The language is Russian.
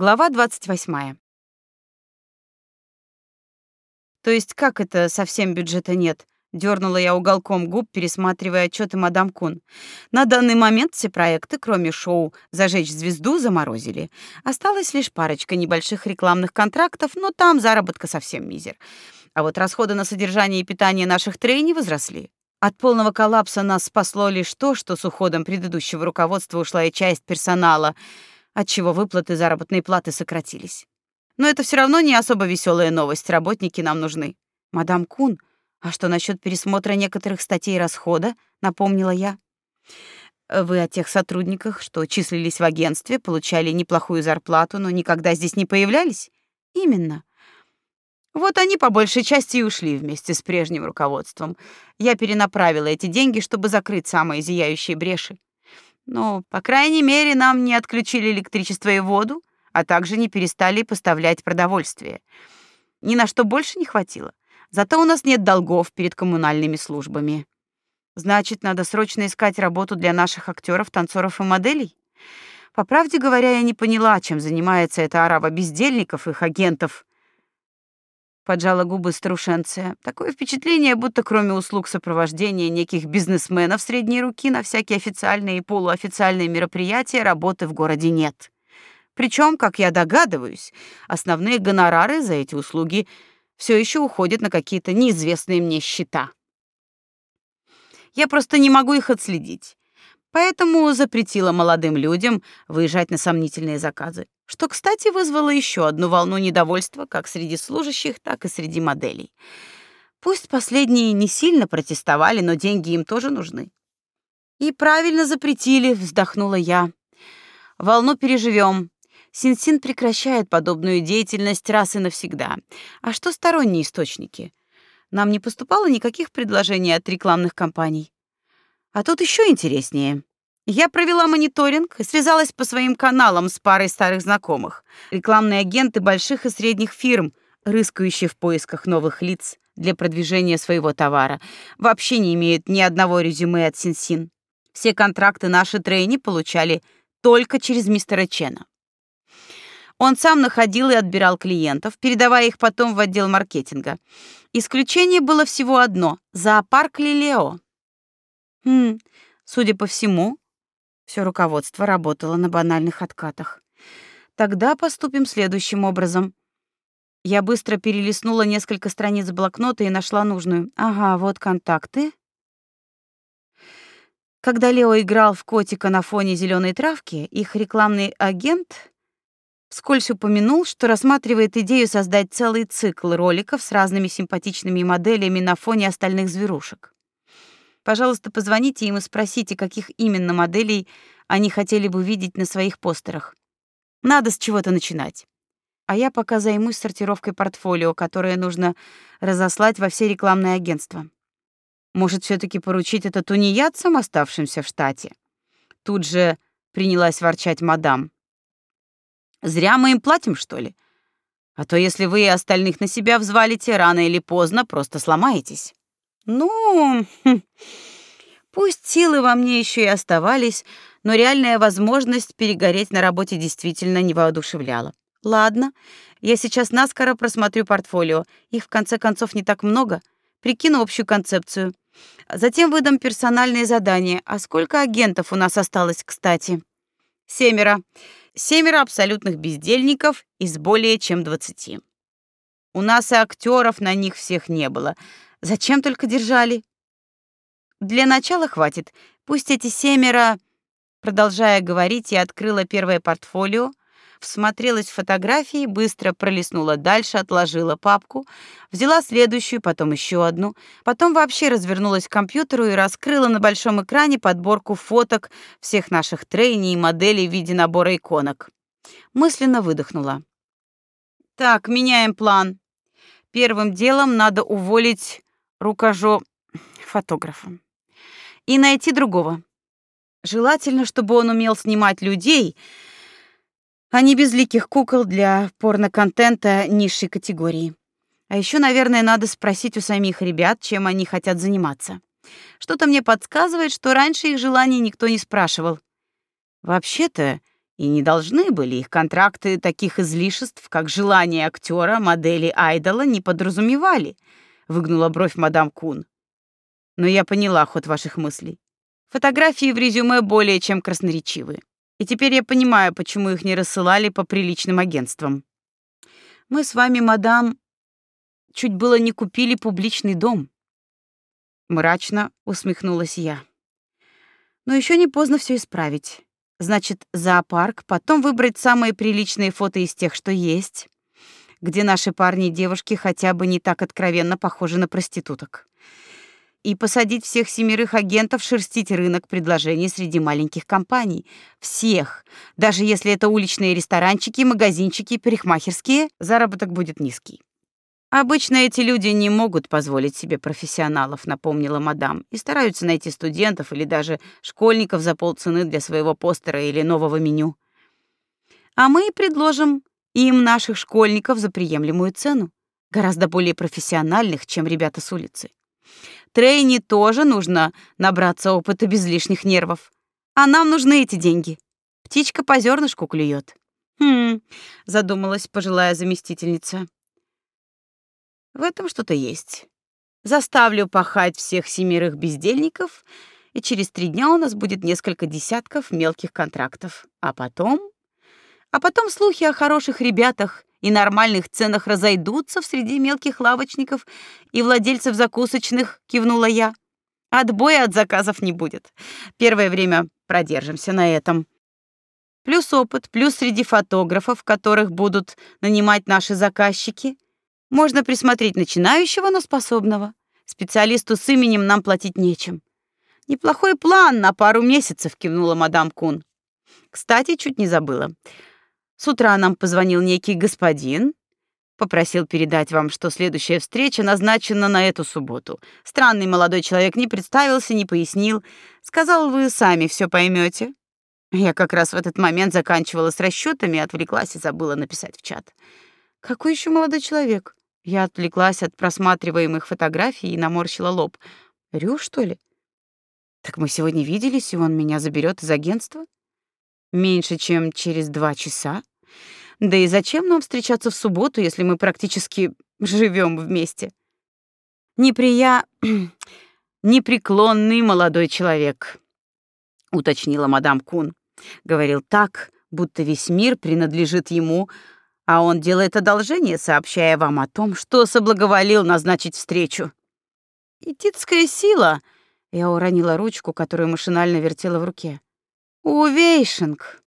Глава 28. То есть как это совсем бюджета нет? Дёрнула я уголком губ, пересматривая отчеты мадам Кун. На данный момент все проекты, кроме шоу «Зажечь звезду», заморозили. Осталась лишь парочка небольших рекламных контрактов, но там заработка совсем мизер. А вот расходы на содержание и питание наших трейни возросли. От полного коллапса нас спасло лишь то, что с уходом предыдущего руководства ушла и часть персонала, отчего выплаты заработной платы сократились. Но это все равно не особо веселая новость, работники нам нужны. Мадам Кун, а что насчет пересмотра некоторых статей расхода, напомнила я. Вы о тех сотрудниках, что числились в агентстве, получали неплохую зарплату, но никогда здесь не появлялись? Именно. Вот они по большей части и ушли вместе с прежним руководством. Я перенаправила эти деньги, чтобы закрыть самые зияющие бреши. Но, по крайней мере, нам не отключили электричество и воду, а также не перестали поставлять продовольствие. Ни на что больше не хватило. Зато у нас нет долгов перед коммунальными службами. Значит, надо срочно искать работу для наших актеров, танцоров и моделей. По правде говоря, я не поняла, чем занимается эта арава бездельников, их агентов. Поджала губы старушенция. Такое впечатление, будто кроме услуг сопровождения неких бизнесменов средней руки на всякие официальные и полуофициальные мероприятия работы в городе нет. Причем, как я догадываюсь, основные гонорары за эти услуги все еще уходят на какие-то неизвестные мне счета. Я просто не могу их отследить. Поэтому запретила молодым людям выезжать на сомнительные заказы, что, кстати, вызвало еще одну волну недовольства как среди служащих, так и среди моделей. Пусть последние не сильно протестовали, но деньги им тоже нужны. И правильно запретили, вздохнула я. Волну переживем. Синсин прекращает подобную деятельность раз и навсегда. А что сторонние источники? Нам не поступало никаких предложений от рекламных компаний. А тут еще интереснее. Я провела мониторинг и связалась по своим каналам с парой старых знакомых. Рекламные агенты больших и средних фирм, рыскающие в поисках новых лиц для продвижения своего товара, вообще не имеют ни одного резюме от Синсин. Все контракты наши трейни получали только через мистера Чена. Он сам находил и отбирал клиентов, передавая их потом в отдел маркетинга. Исключение было всего одно — зоопарк Лилео. Хм, судя по всему, все руководство работало на банальных откатах. Тогда поступим следующим образом. Я быстро перелистнула несколько страниц блокнота и нашла нужную. Ага, вот контакты. Когда Лео играл в котика на фоне зеленой травки, их рекламный агент вскользь упомянул, что рассматривает идею создать целый цикл роликов с разными симпатичными моделями на фоне остальных зверушек. Пожалуйста, позвоните им и спросите, каких именно моделей они хотели бы видеть на своих постерах. Надо с чего-то начинать. А я пока займусь сортировкой портфолио, которое нужно разослать во все рекламные агентства. Может, все таки поручить это тунеядцам, оставшимся в штате? Тут же принялась ворчать мадам. Зря мы им платим, что ли? А то если вы и остальных на себя взвалите, рано или поздно просто сломаетесь. Ну, хм, пусть силы во мне еще и оставались, но реальная возможность перегореть на работе действительно не воодушевляла. Ладно, я сейчас наскоро просмотрю портфолио. Их в конце концов не так много. Прикину общую концепцию. Затем выдам персональные задания. А сколько агентов у нас осталось, кстати? Семеро семеро абсолютных бездельников из более чем двадцати. У нас и актеров на них всех не было. Зачем только держали? Для начала хватит. Пусть эти семеро... Продолжая говорить, я открыла первое портфолио, всмотрелась в фотографии, быстро пролистнула дальше, отложила папку, взяла следующую, потом еще одну, потом вообще развернулась к компьютеру и раскрыла на большом экране подборку фоток всех наших трейни и моделей в виде набора иконок. Мысленно выдохнула. Так, меняем план. Первым делом надо уволить рукожо фотографа и найти другого. Желательно, чтобы он умел снимать людей, а не безликих кукол для порно-контента низшей категории. А еще, наверное, надо спросить у самих ребят, чем они хотят заниматься. Что-то мне подсказывает, что раньше их желаний никто не спрашивал. Вообще-то, И не должны были их контракты таких излишеств, как желание актера, модели айдола, не подразумевали, выгнула бровь мадам Кун. Но я поняла ход ваших мыслей. Фотографии в резюме более чем красноречивы. И теперь я понимаю, почему их не рассылали по приличным агентствам. Мы с вами, мадам, чуть было не купили публичный дом. Мрачно усмехнулась я. Но еще не поздно все исправить. Значит, зоопарк, потом выбрать самые приличные фото из тех, что есть, где наши парни и девушки хотя бы не так откровенно похожи на проституток. И посадить всех семерых агентов шерстить рынок предложений среди маленьких компаний. Всех. Даже если это уличные ресторанчики, магазинчики, парикмахерские, заработок будет низкий. Обычно эти люди не могут позволить себе профессионалов, напомнила мадам, и стараются найти студентов или даже школьников за полцены для своего постера или нового меню. А мы предложим им наших школьников за приемлемую цену, гораздо более профессиональных, чем ребята с улицы. Трейни тоже нужно набраться опыта без лишних нервов. А нам нужны эти деньги. Птичка по зернышку клюет. Хм, задумалась пожилая заместительница. В этом что-то есть. Заставлю пахать всех семерых бездельников, и через три дня у нас будет несколько десятков мелких контрактов. А потом... А потом слухи о хороших ребятах и нормальных ценах разойдутся в среди мелких лавочников и владельцев закусочных, кивнула я. Отбоя от заказов не будет. Первое время продержимся на этом. Плюс опыт, плюс среди фотографов, которых будут нанимать наши заказчики — можно присмотреть начинающего, но способного. Специалисту с именем нам платить нечем. Неплохой план на пару месяцев, кивнула мадам Кун. Кстати, чуть не забыла. С утра нам позвонил некий господин, попросил передать вам, что следующая встреча назначена на эту субботу. Странный молодой человек не представился, не пояснил, сказал, вы сами все поймете. Я как раз в этот момент заканчивала с расчетами, отвлеклась и забыла написать в чат. Какой еще молодой человек? Я отвлеклась от просматриваемых фотографий и наморщила лоб. Рю, что ли? Так мы сегодня виделись, и он меня заберет из агентства? Меньше, чем через два часа? Да и зачем нам встречаться в субботу, если мы практически живем вместе? Неприя... непреклонный молодой человек, уточнила мадам Кун. Говорил так, будто весь мир принадлежит ему, а он делает одолжение, сообщая вам о том, что соблаговолил назначить встречу. Этитская сила. Я уронила ручку, которую машинально вертела в руке. Увейшинг.